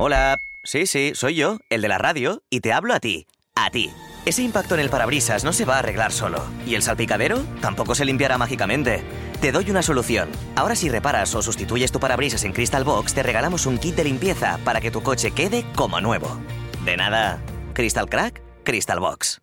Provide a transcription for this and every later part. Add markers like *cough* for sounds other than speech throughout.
Hola. Sí, sí, soy yo, el de la radio, y te hablo a ti. A ti. Ese impacto en el parabrisas no se va a arreglar solo. Y el salpicadero tampoco se limpiará mágicamente. Te doy una solución. Ahora si reparas o sustituyes tu parabrisas en Crystal Box, te regalamos un kit de limpieza para que tu coche quede como nuevo. De nada. Crystal Crack, Crystal Box.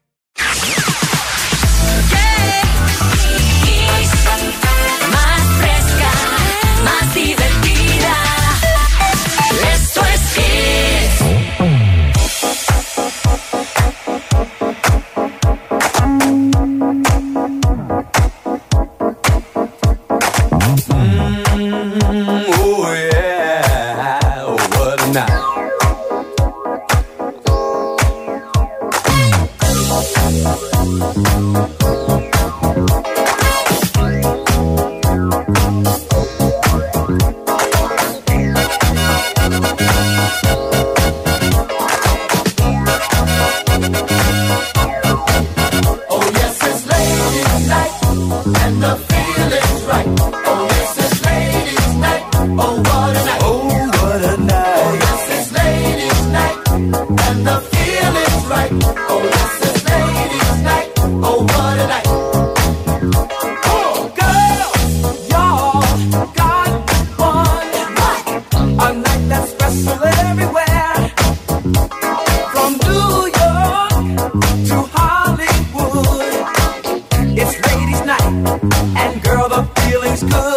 Girl, the feeling's good.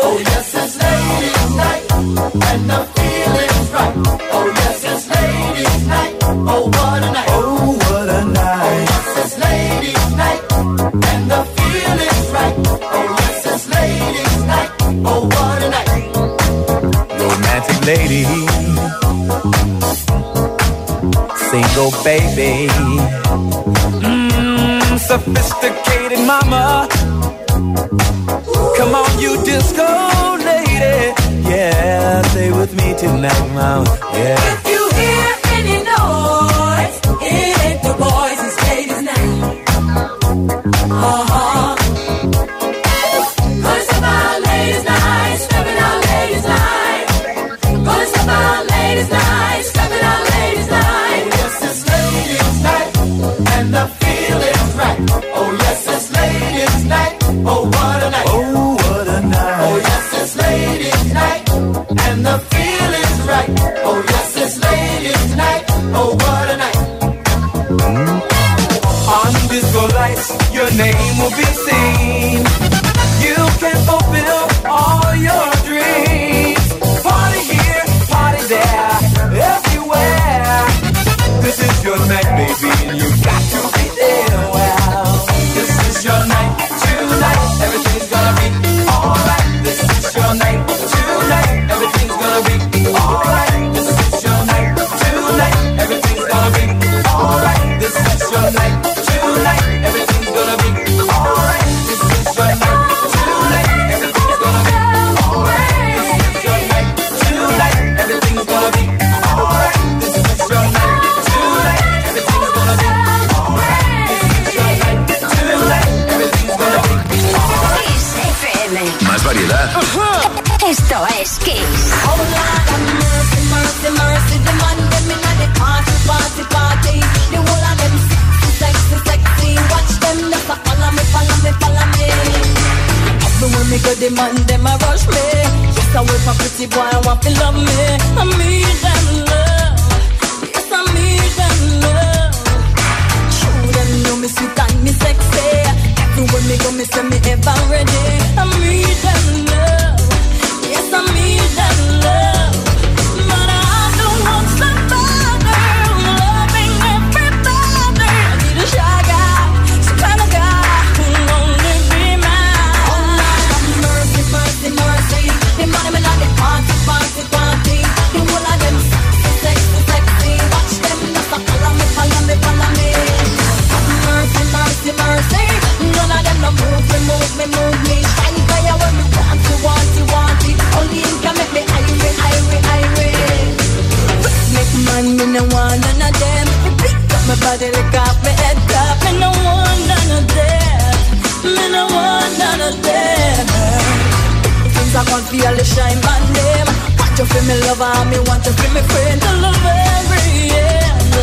lover, me want to be me friend till the very end,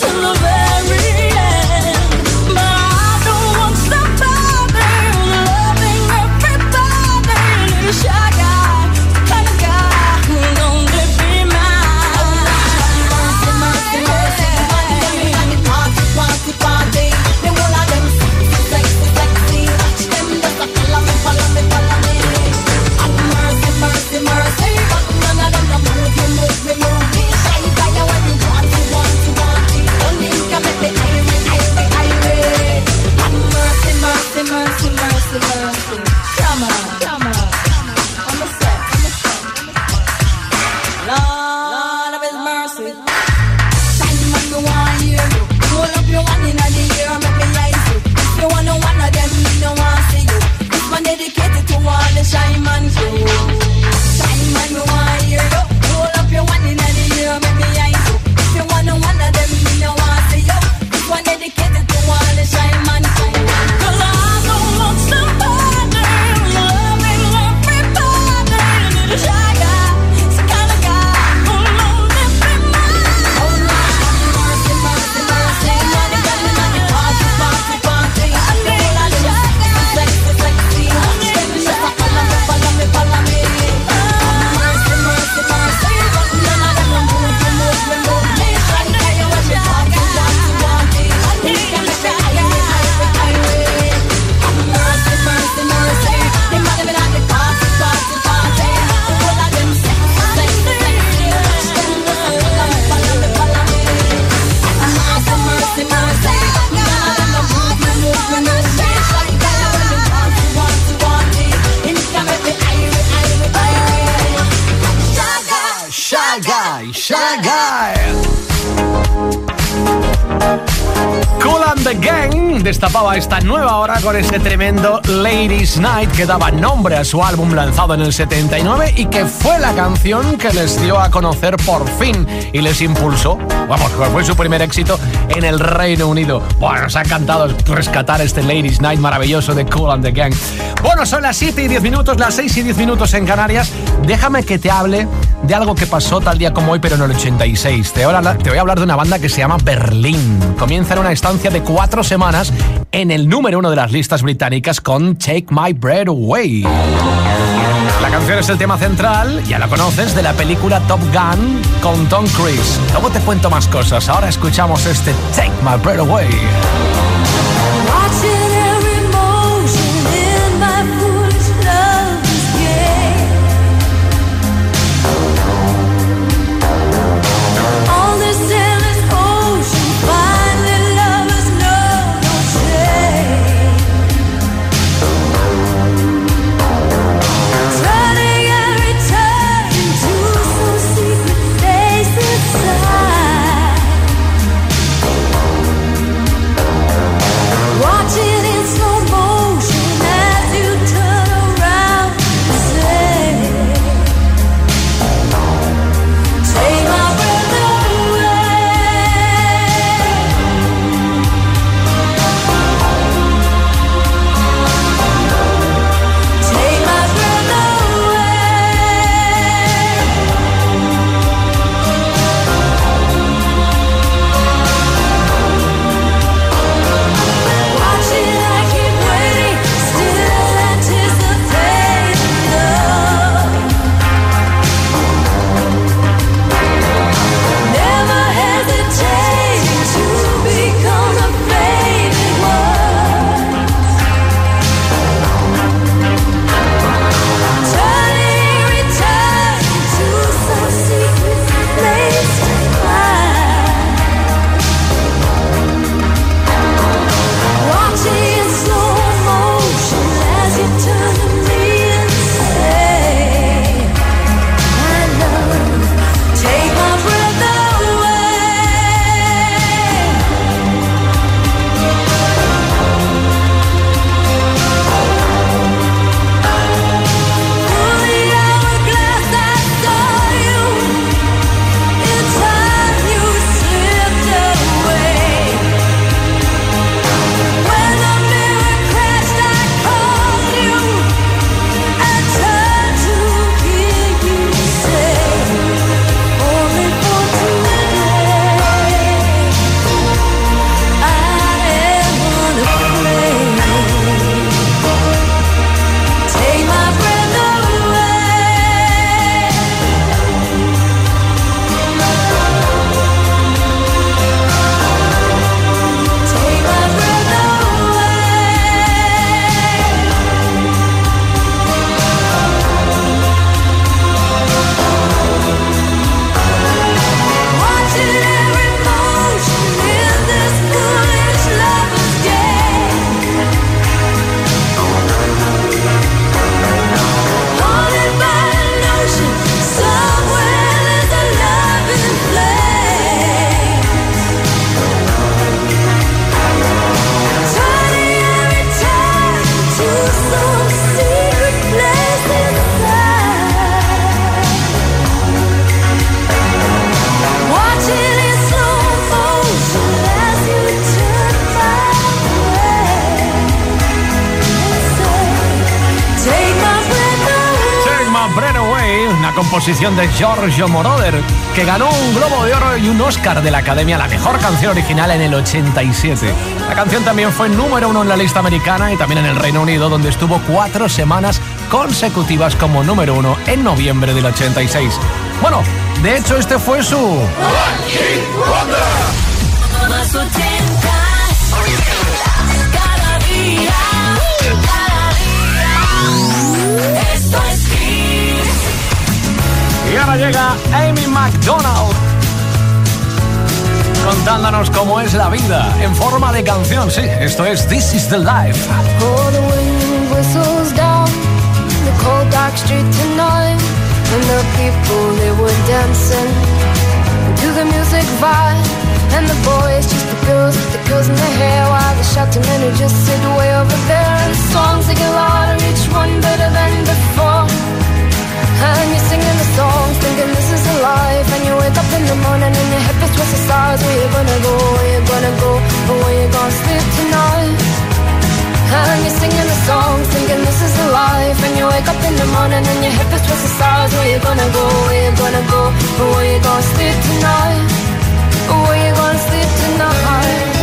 till the very end. But I don't want somebody loving everybody. mercy, mercy, mercy. Come on. Destapaba esta nueva hora con este tremendo Ladies Night que daba nombre a su álbum lanzado en el 79 y que fue la canción que les dio a conocer por fin y les impulsó, vamos, fue su primer éxito en el Reino Unido. Bueno, nos ha encantado rescatar este Ladies Night maravilloso de Cool and the Gang. Bueno, son las 7 y 10 minutos, las 6 y 10 minutos en Canarias. Déjame que te hable de algo que pasó tal día como hoy, pero en el 86. Te voy a hablar, de una banda que se llama Berlín. Comienza en una estancia de cuatro semanas en el número uno de las listas británicas con Take My Breath Away. La canción es el tema central, ya la conoces, de la película Top Gun con Tom Cruise. Luego te cuento más cosas. Ahora escuchamos este Take My Breath Away. Composición de Giorgio Moroder, que ganó un Globo de Oro y un Oscar de la Academia a la mejor canción original en el 87. La canción también fue número uno en la lista americana y también en el Reino Unido, donde estuvo cuatro semanas consecutivas como número uno en noviembre del 86. Bueno, de hecho este fue su... contándonos cómo es la vida en forma de canción. Sí, esto es This is the Life. Oh, the wind whistles down the cold dark street tonight, and the people they were dancing to the music vibe, and the boys just the girls with the girls in their hair, while the shouting men who just sit way over there. And songs they get louder, each one better than before. And you're singing the songs, thinking this is life. And you wake up in the morning and your head is the stars. Where you gonna go? Where you gonna go? Or where you gonna sleep tonight? And you're singing the songs, thinking this is a life. And you wake up in the morning and your head is the stars. Where you gonna go? Where you gonna go? Or where you gonna sleep tonight? Where you gonna sleep tonight?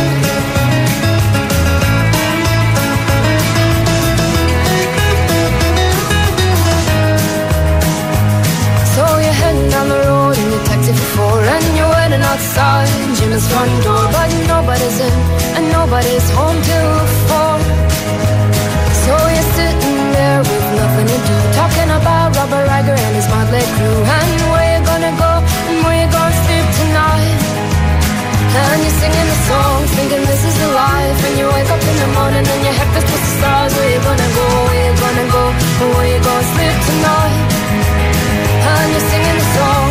Down the road in your taxi for four And you're waiting outside. Jim's front door But nobody's in and nobody's home till four. So you're sitting there with nothing to do Talking about Robert Riger and his motley crew. And where you gonna go and where you gonna sleep tonight? And you're singing the songs, thinking this is the life. And you wake up in the morning and your head feels the stars. Where you gonna go, where you gonna go, where you gonna sleep tonight you're singing the song,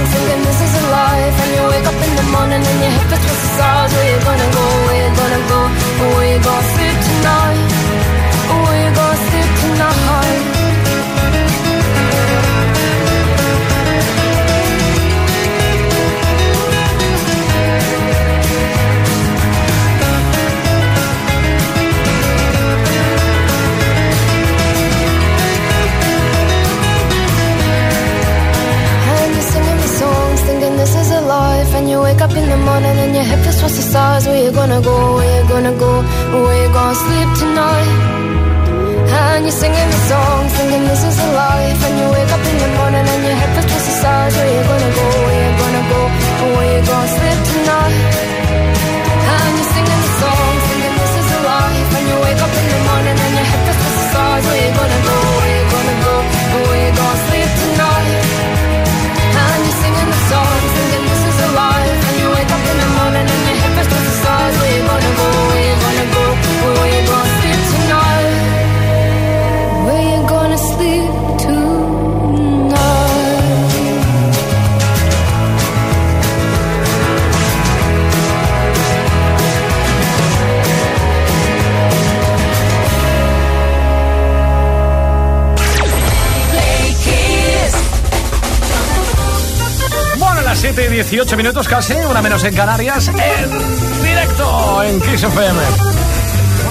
minutos casi, una menos en Canarias, en directo en Kiss FM.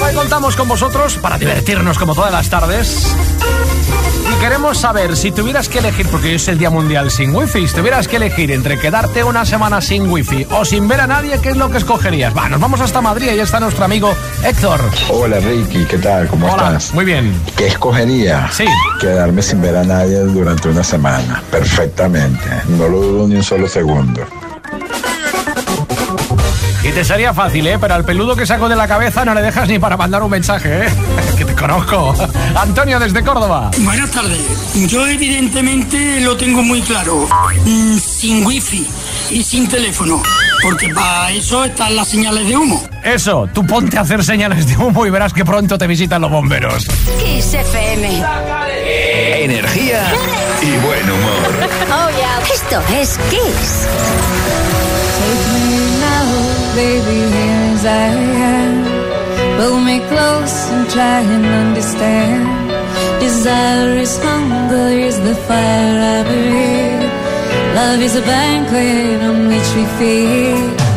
Hoy contamos con vosotros para divertirnos como todas las tardes. Y queremos saber si tuvieras que elegir, porque hoy es el Día Mundial sin Wifi, si tuvieras que elegir entre quedarte una semana sin Wifi o sin ver a nadie, ¿qué es lo que escogerías? Va, nos vamos hasta Madrid y ya está nuestro amigo Héctor. Hola Ricky, ¿qué tal? ¿Cómo Hola, estás? muy bien. ¿Qué escogería? Sí. Quedarme sin ver a nadie durante una semana. Perfectamente. No lo dudo ni un solo segundo. Y te sería fácil, ¿eh? Pero al peludo que saco de la cabeza no le dejas ni para mandar un mensaje, ¿eh? *laughs* que te conozco. *laughs* Antonio desde Córdoba. Buenas tardes. Yo evidentemente lo tengo muy claro. Mm, sin wifi y sin teléfono. Porque para eso están las señales de humo. Eso, tú ponte a hacer señales de humo y verás que pronto te visitan los bomberos. Kiss FM. Energía y buen humor. Oh, yeah. Esto es Kiss. Baby, here as I am. Pull me close and try and understand. Desire is hunger, is the fire I breathe. Love is a banquet on which we feed.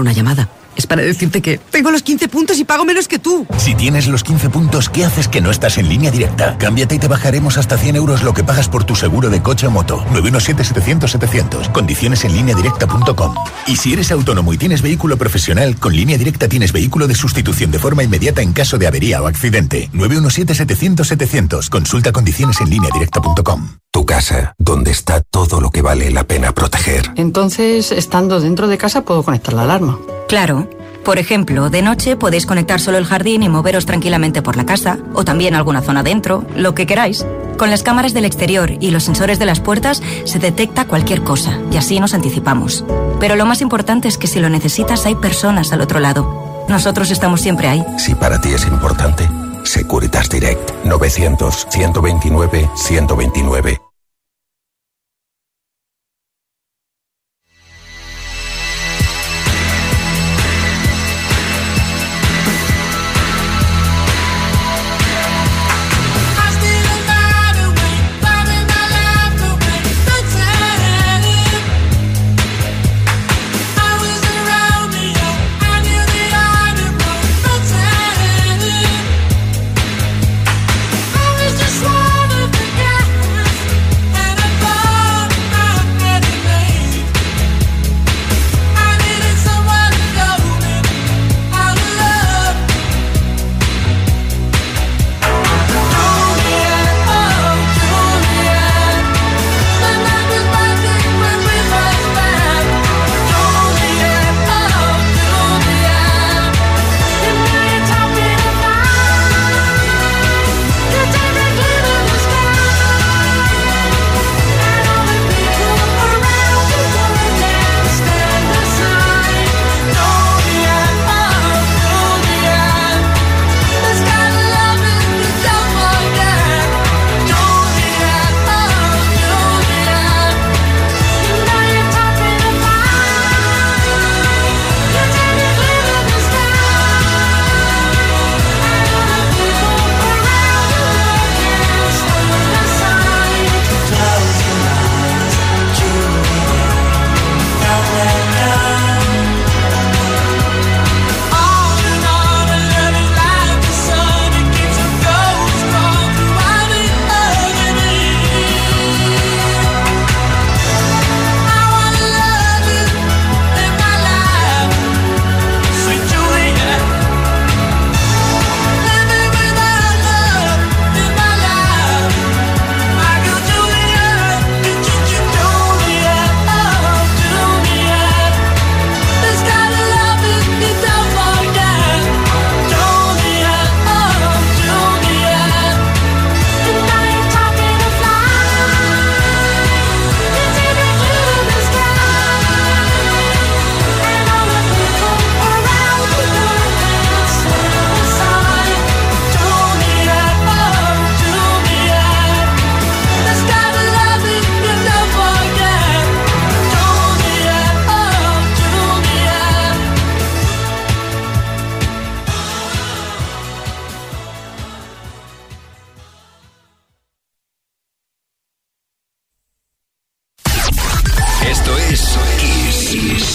Una llamada. Es para decirte que tengo los 15 puntos y pago menos que tú. Si tienes los 15 puntos, ¿qué haces que no estás en línea directa? Cámbiate y te bajaremos hasta 100 euros lo que pagas por tu seguro de coche o moto. 917-700-700. Condiciones en directa.com. Y si eres autónomo y tienes vehículo profesional, con línea directa tienes vehículo de sustitución de forma inmediata en caso de avería o accidente. 917-700-700. Consulta condiciones en directa.com. Tu proteger. Entonces, estando dentro de casa, puedo conectar la alarma. Claro. Por ejemplo, de noche podéis conectar solo el jardín y moveros tranquilamente por la casa, o también alguna zona dentro, lo que queráis. Con las cámaras del exterior y los sensores de las puertas se detecta cualquier cosa, y así nos anticipamos. Pero lo más importante es que si lo necesitas hay personas al otro lado. Nosotros estamos siempre ahí. Si para ti es importante, Securitas Direct 900 129 129.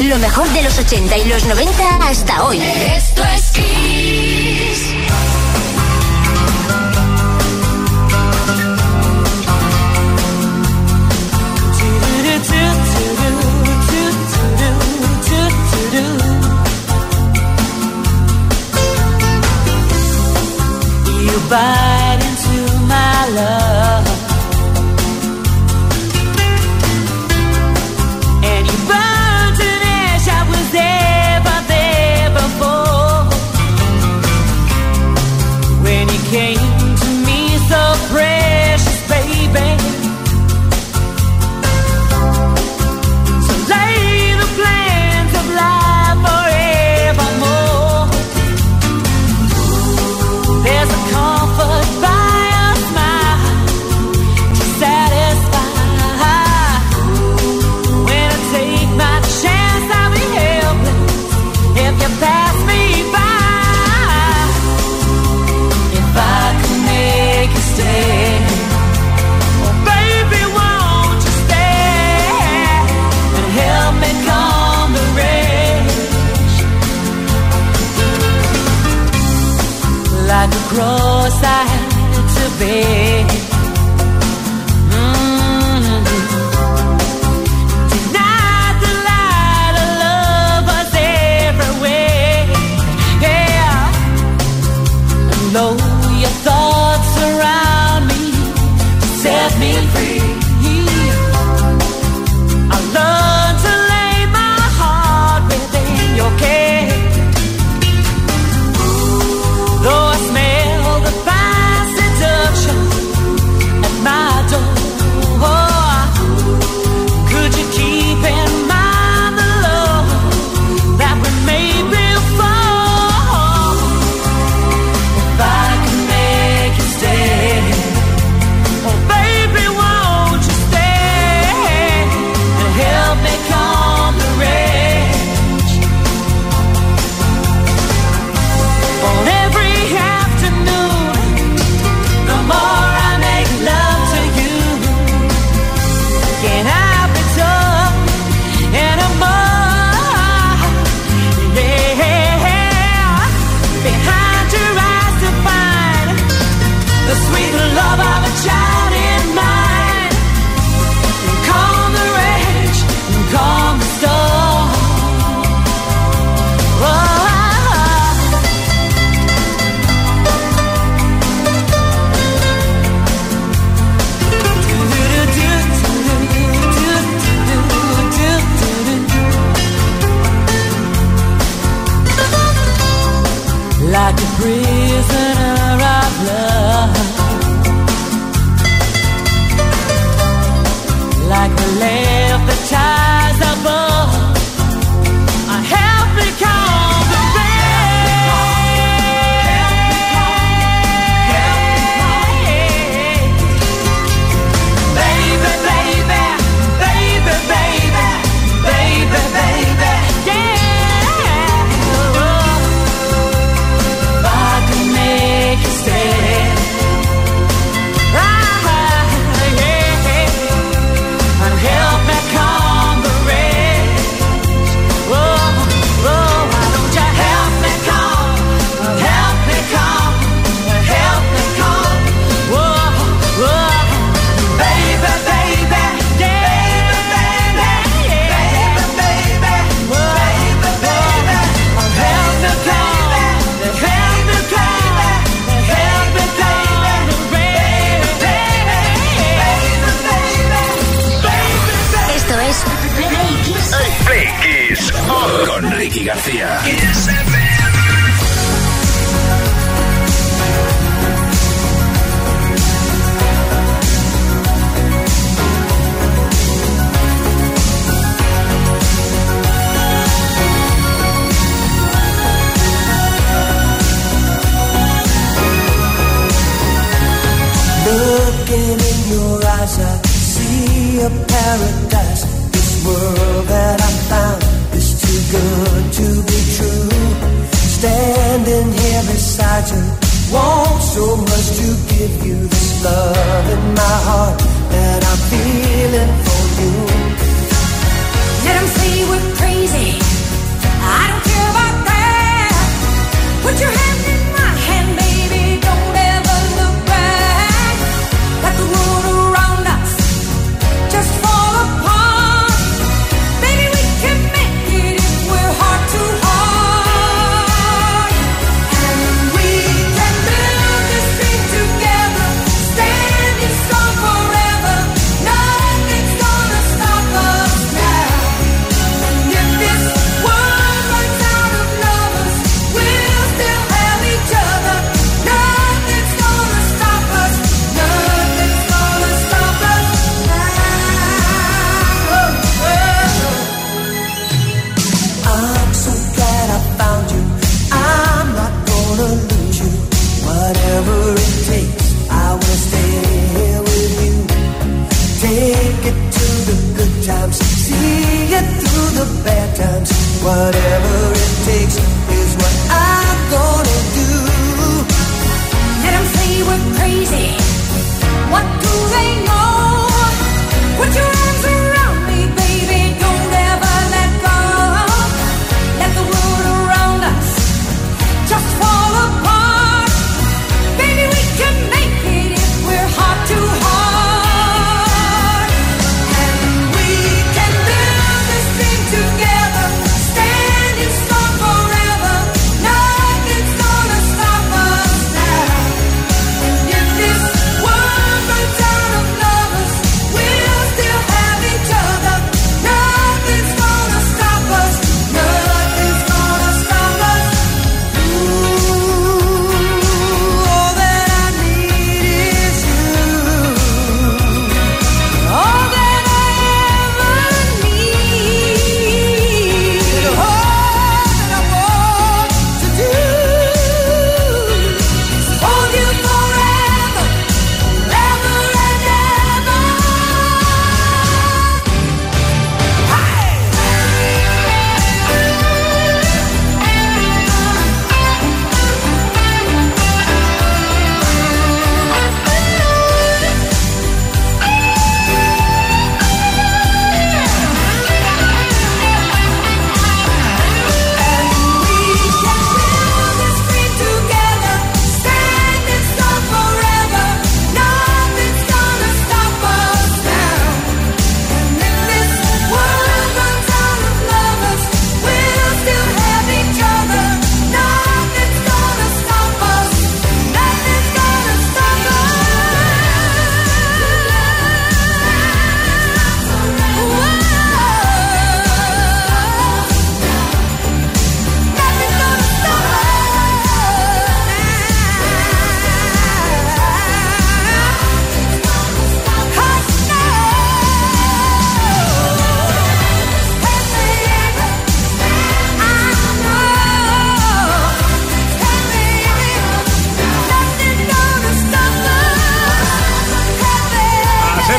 Lo mejor de los 80 y los 90 hasta hoy. Esto es Kiss. You bite set me free.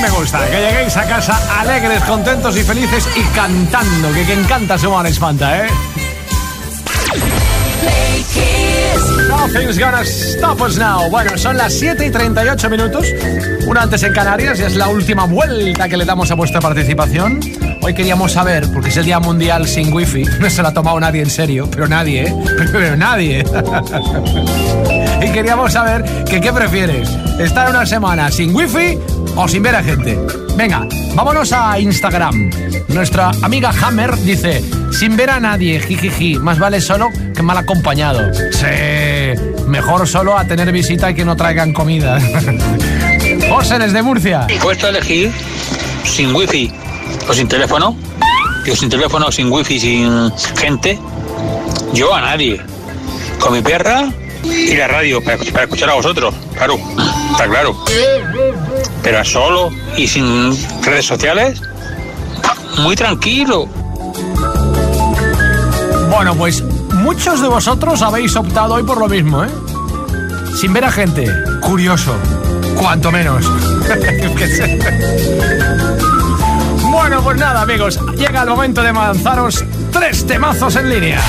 Me gusta, que lleguéis a casa alegres, contentos y felices y cantando, que quien canta se muere espanta, ¿eh? Nothing's gonna stop us now. Bueno, son las 7 y 38 minutos. Una antes en Canarias es la última vuelta que le damos a vuestra participación. Hoy queríamos saber, porque es el Día Mundial sin Wifi, *laughs* no se lo ha tomado nadie en serio, pero nadie, ¿eh? *laughs* Pero nadie. *laughs* y queríamos saber que qué prefieres, estar una semana sin Wifi o sin ver a gente. Venga, vámonos a Instagram. Nuestra amiga Hammer dice, sin ver a nadie, jijiji, más vale solo que mal acompañado. Sí, mejor solo a tener visita y que no traigan comida. José, desde Murcia. Puesto a elegir sin wifi o sin teléfono. Yo sin teléfono, sin wifi, sin gente. Yo a nadie. Con mi perra y la radio para, para escuchar a vosotros. Claro, está claro. Pero solo y sin redes sociales, muy tranquilo. Bueno, pues muchos de vosotros habéis optado hoy por lo mismo, ¿eh? Sin ver a gente. Curioso. Cuanto menos. *laughs* Bueno, pues nada, amigos. Llega el momento de lanzaros tres temazos en línea.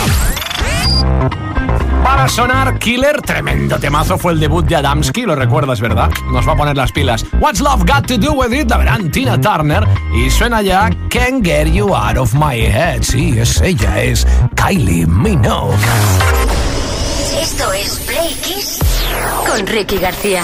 Para sonar Killer, tremendo temazo fue el debut de Adamski, lo recuerdas, ¿verdad? Nos va a poner las pilas. What's Love Got to Do With It, la gran Tina Turner. Y suena ya Can't Get You Out of My Head. Sí, es ella, es Kylie Minogue. Esto es Play con Ricky García.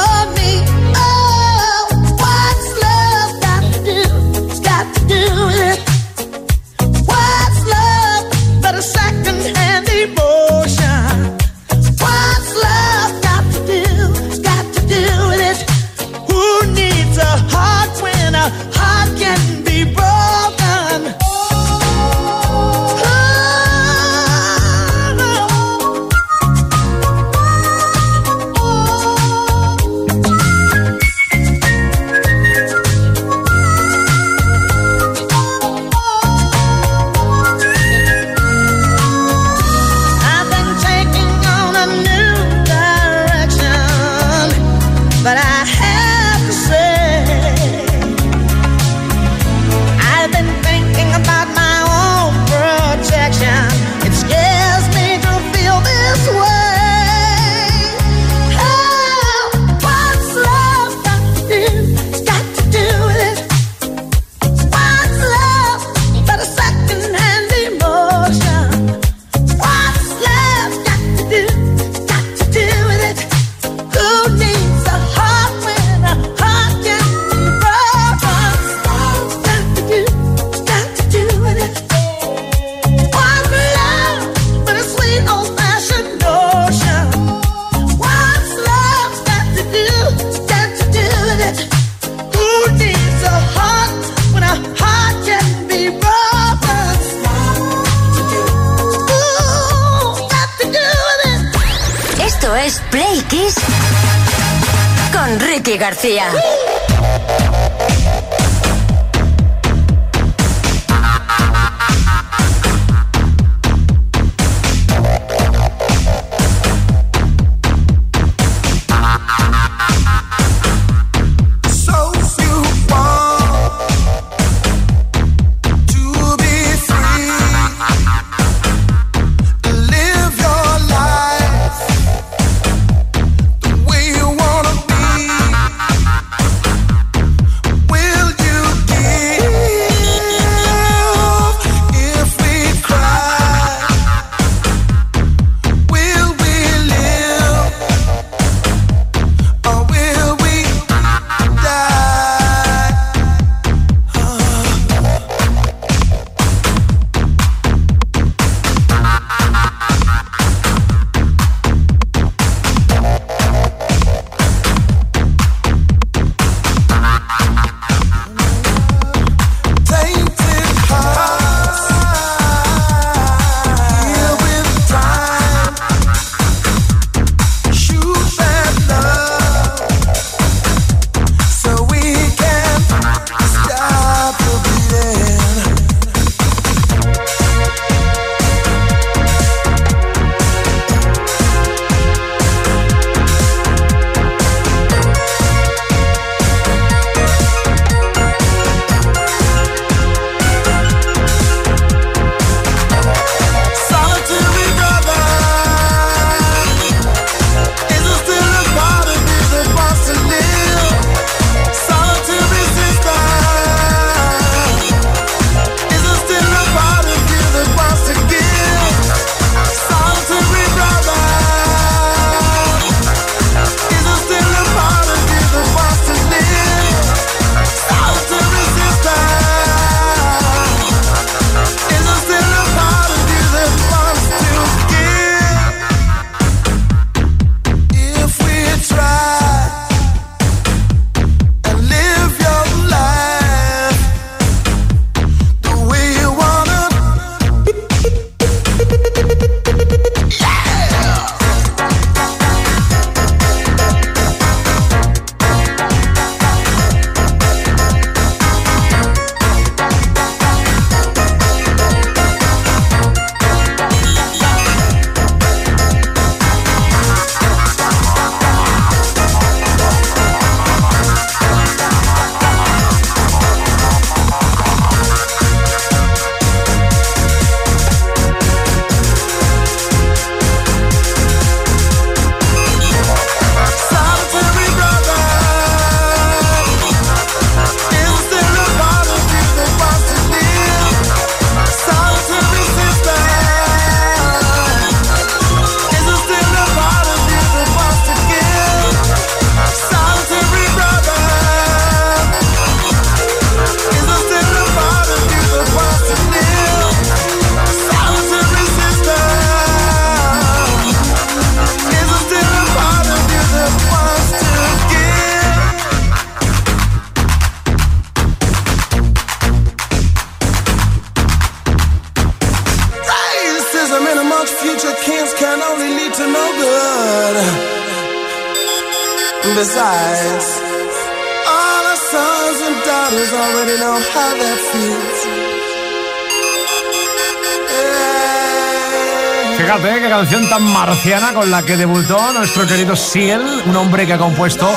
Tan marciana con la que debutó nuestro querido Seal, un hombre que ha compuesto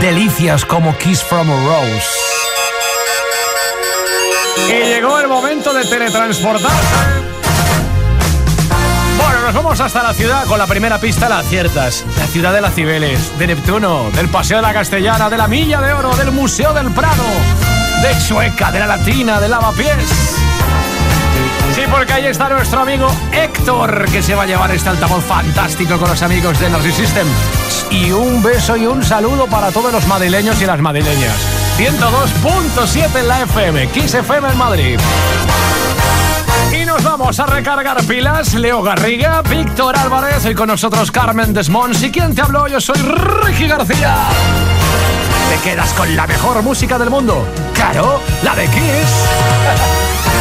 delicias como Kiss from a Rose. Y llegó el momento de teletransportarse. Bueno, nos vamos hasta la ciudad con la primera pista, la aciertas. La ciudad de las Cibeles, de Neptuno, del Paseo de la Castellana, de la Milla de Oro, del Museo del Prado, de Chueca, de la Latina, de Lavapiés. Sí, porque ahí está nuestro amigo Héctor, que se va a llevar este altavoz fantástico con los amigos de Energy System. Y un beso y un saludo para todos los madrileños y las madrileñas. 102.7 en la FM, Kiss FM en Madrid. Y nos vamos a recargar pilas. Leo Garriga, Víctor Álvarez y con nosotros Carmen Desmons. ¿Y quién te habló? Yo soy Ricky García. Te quedas con la mejor música del mundo. Claro, la de Kiss.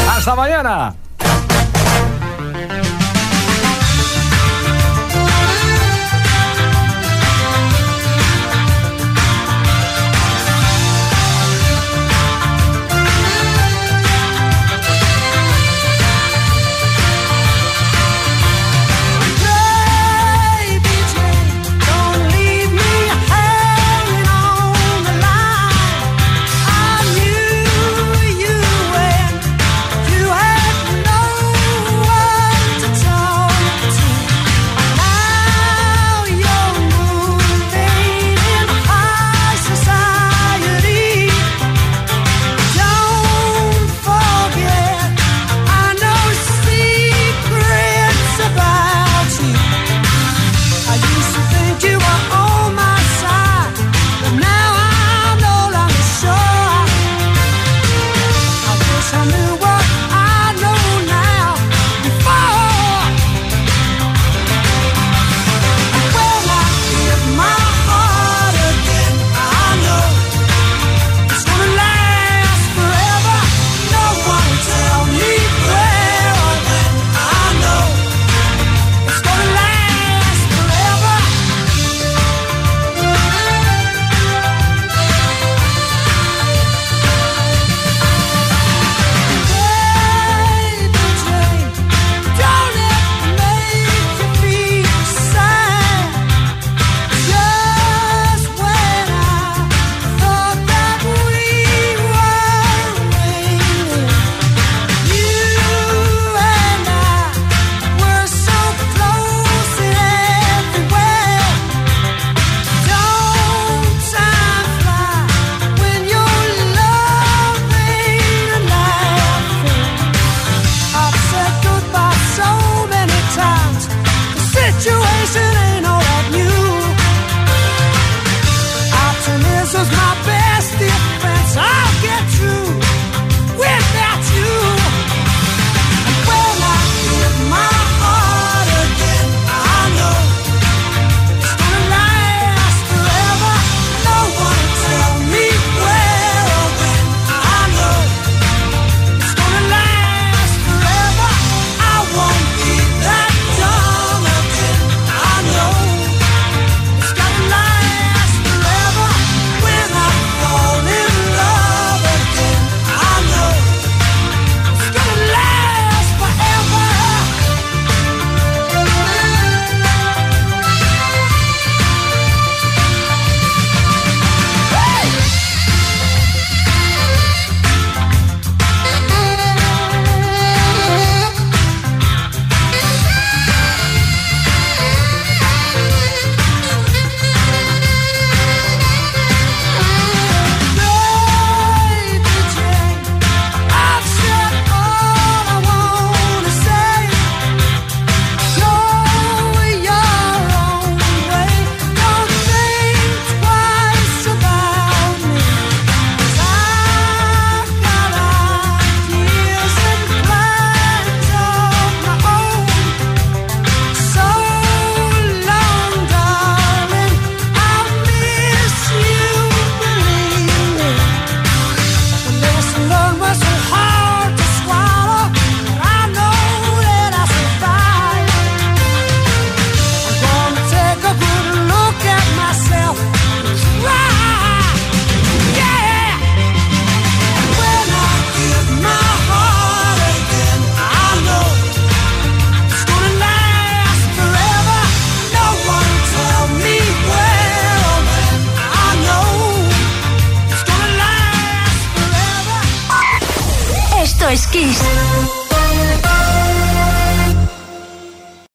*laughs* Hasta mañana.